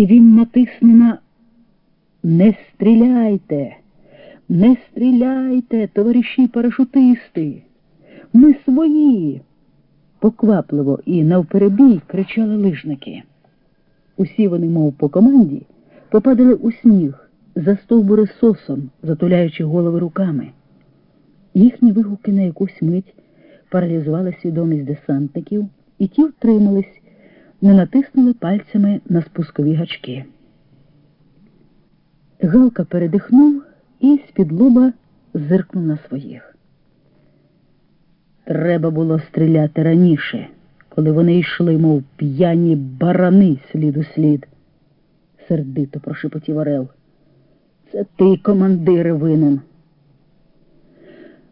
і він натисне на Не стріляйте, не стріляйте, товариші парашутисти. Ми свої. Поквапливо і навперебій кричали лижники. Усі вони, мов по команді, попадали у сніг за стовбури сосом, затуляючи голови руками. Їхні вигуки на якусь мить паралізували свідомість десантників, і ті втримались, не натиснули пальцями на спускові гачки. Галка передихнув і з-під лоба зиркнув на своїх. Треба було стріляти раніше, коли вони йшли, мов п'яні барани слід у слід. Сердито прошепотів Орел. Це ти, командире, винен.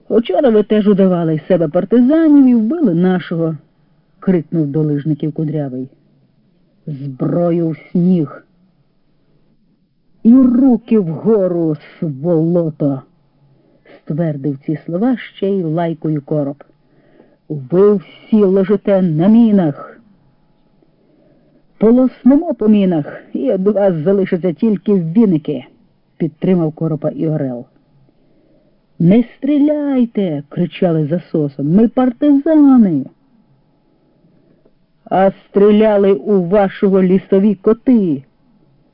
Учора ви теж удавали себе партизанів і вбили нашого, крикнув до лижників кудрявий. Зброю в сніг. І руки вгору, сволото, ствердив ці слова ще й лайкою короб. Ви всі лежите на мінах. Полоснемо по мінах, і від вас залишаться тільки віники, підтримав коропа і Орел. Не стріляйте, кричали за сосом. Ми партизани. А стріляли у вашого лісові коти,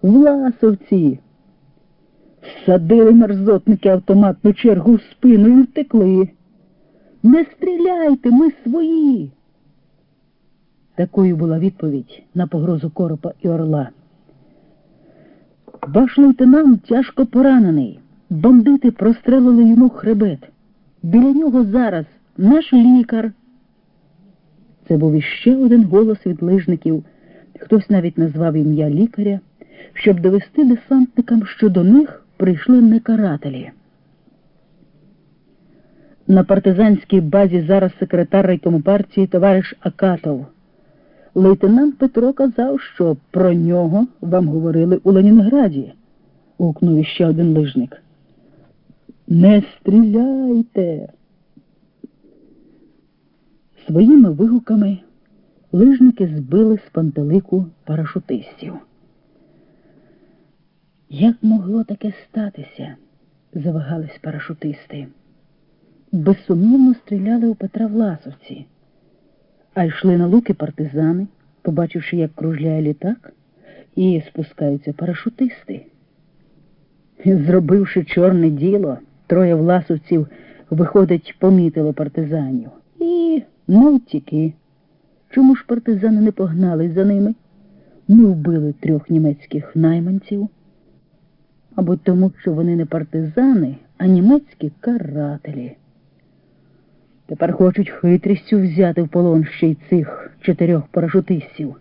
власовці. Всадили мерзотники автоматну чергу в спину і втекли. Не стріляйте, ми свої. Такою була відповідь на погрозу коропа і орла. Ваш лейтенант тяжко поранений. Бандити прострелили йому хребет. Біля нього зараз наш лікар. Це був іще один голос від лижників. Хтось навіть назвав ім'я лікаря, щоб довести десантникам, що до них прийшли не карателі. На партизанській базі зараз секретар райкому партії товариш Акатов. Лейтенант Петро казав, що про нього вам говорили у Ленінграді, гукнув іще один лижник. Не стріляйте. Своїми вигуками лижники збили з пантелику парашутистів. Як могло таке статися? завагались парашутисти. Безсумнівно стріляли у Петра Власовці, а йшли на луки партизани, побачивши, як кружляє літак, і спускаються парашутисти. Зробивши чорне діло, троє власовців, виходить, помітили партизанів. І не втіки. Чому ж партизани не погнали за ними? Не вбили трьох німецьких найманців? Або тому, що вони не партизани, а німецькі карателі. Тепер хочуть хитрістю взяти в полон ще й цих чотирьох парашутистів.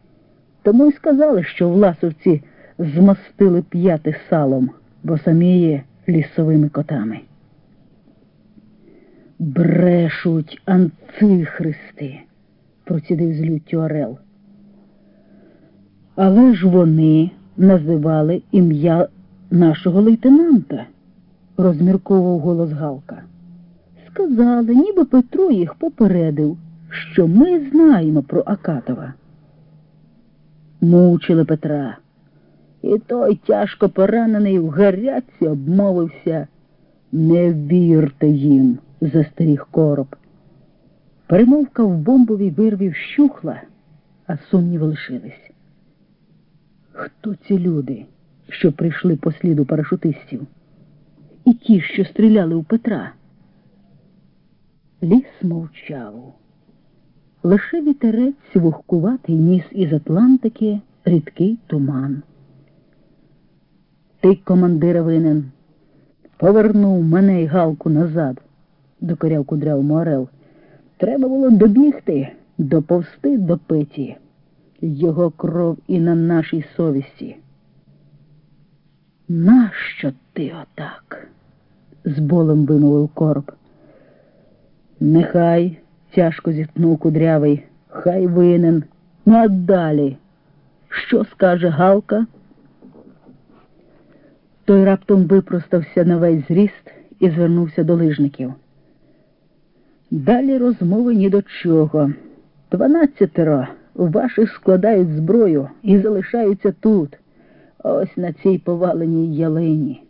Тому й сказали, що власовці змастили п'яти салом, бо самі є лісовими котами. Брешуть анцихристи, процідив з люттю Орел. Але ж вони називали ім'я нашого лейтенанта, розмірковував голос Галка. Сказали, ніби Петро їх попередив, що ми знаємо про Акатова. Мучили Петра. І той тяжко поранений в гарячці обмовився. Не вірте їм, застеріг короб. Перемовка в бомбовій вирві вщухла, а сумніви лишились. Хто ці люди, що прийшли по сліду парашутистів? І ті, що стріляли у Петра? Ліс мовчав. Лише вітерець вухкуватий ніс із Атлантики рідкий туман. Ти, командира, винен, повернув мене й галку назад, докоряв кудрявому Орел. Треба було добігти, доповсти до Петі. Його кров і на нашій совісті. Нащо ти отак? з болем вимовив короб. Нехай, тяжко зітхнув кудрявий, хай винен. Ну а далі. Що скаже Галка? Той раптом випростався на весь зріст і звернувся до лижників. Далі розмови ні до чого. Дванадцятеро ваших складають зброю і залишаються тут, Ось на цій поваленій ялині.